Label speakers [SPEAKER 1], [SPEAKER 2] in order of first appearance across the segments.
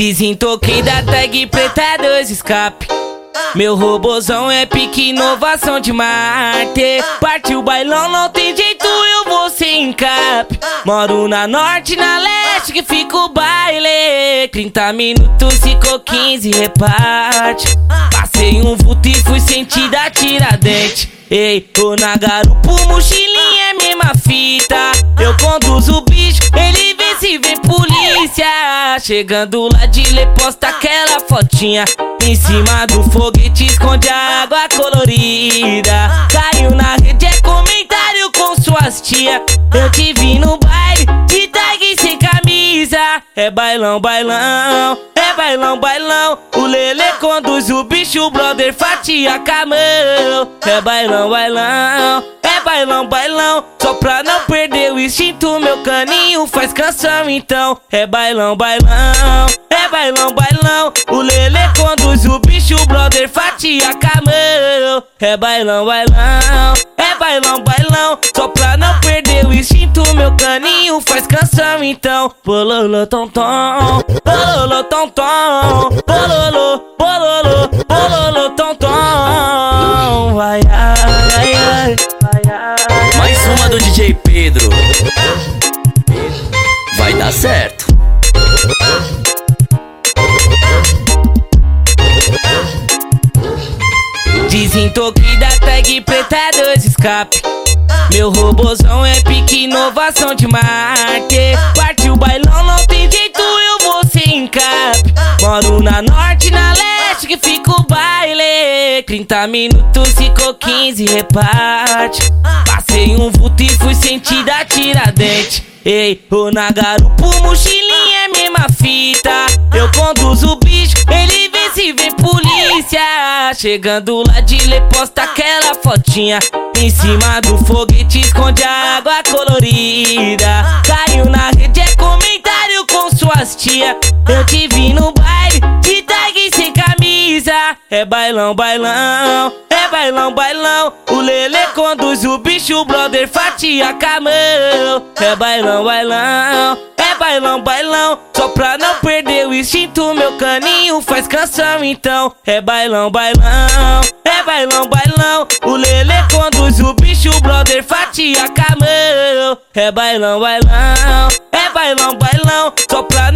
[SPEAKER 1] Desentoquei da tag preta dois escape. Meu robozão é pique inovação de Marte. Partiu bailão, não tem jeito, eu vou sem cap. Moro na norte, na leste, que fica o baile. 30 minutos, ficou 15, reparte. Passei um vulto e fui sentida tiradente. Ei, tô na garupa, mochilinha é mesma fita. Eu conduzo polícia. Chegando lá de lê, posta aquela fotinha. Em cima do foguete esconde a água colorida. Caiu na rede, é comentário com suas tia. Eu te vi no baile, de tag sem camisa. É bailão, bailão, é bailão, bailão. O Lele conduz o bicho, o brother fatia camão. É bailão, bailão, é bailão, bailão. Só pra não perder o instinto, meu caninho faz canção então. É bailão, bailão, é bailão, bailão. O Lele conduz o bicho, o brother fatia camão. É bailão, bailão, é bailão, bailão. Só pra não perder o instinto, meu caninho faz canção então. Bololo, tom, tom, bololo, tom, tom, bololo, bololo, bololo, tom, tom. Vai, ai, ai,
[SPEAKER 2] Pedro. Vai dar certo.
[SPEAKER 1] Desentoquei da tag preta dois escape. Meu robozão é pique inovação de Marte. Partiu o baile. 30 minutos, ficou 15, reparte. Passei um vulto e fui sentida tiradente. Ei, tô na garupa, mochilinha é mesma fita. Eu conduzo o bicho, ele vê se vem polícia. Chegando lá de lê, posta aquela fotinha. Em cima do foguete esconde a água colorida. Caiu na rede, é comentário com suas tia. Eu te vi no É bailão, bailão, é bailão, bailão. O Lele conduz o bicho, o brother fatia camão. É bailão, bailão, é bailão, bailão. Só pra não perder o instinto, meu caninho faz canção então. É bailão, bailão, é bailão, bailão. O Lele conduz o bicho, o brother fatia camão. É bailão, bailão, é bailão, bailão. Só pra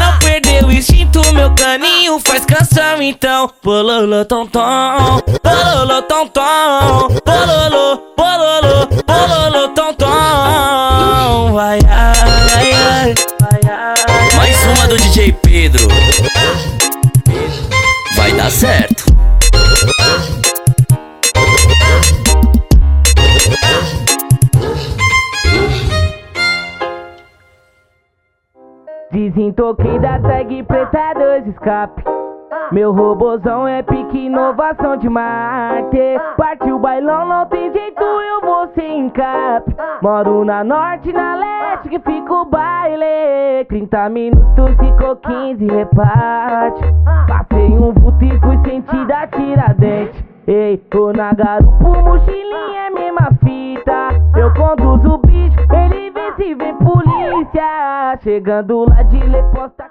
[SPEAKER 1] meu caninho faz canção então. Bololo, tom, tom, bololo, tom, tom, bololo, bololo, bololo, tom, tom. Vai, ai, ai.
[SPEAKER 2] Mais uma do DJ Pedro.
[SPEAKER 1] Desentoquei da tag preta dois escape. Meu robozão é pique inovação de Marte. Partiu o bailão, não tem jeito, eu vou sem cap. Moro na norte, na leste, que fica o baile. 30 minutos, ficou 15, reparte. Passei um vulto e fui sentida tiradente. Ei, tô na garupa, mochilinha é mesma fita. Eu conduzo o bicho, ele vê se vem. Chegando lá de lê, posta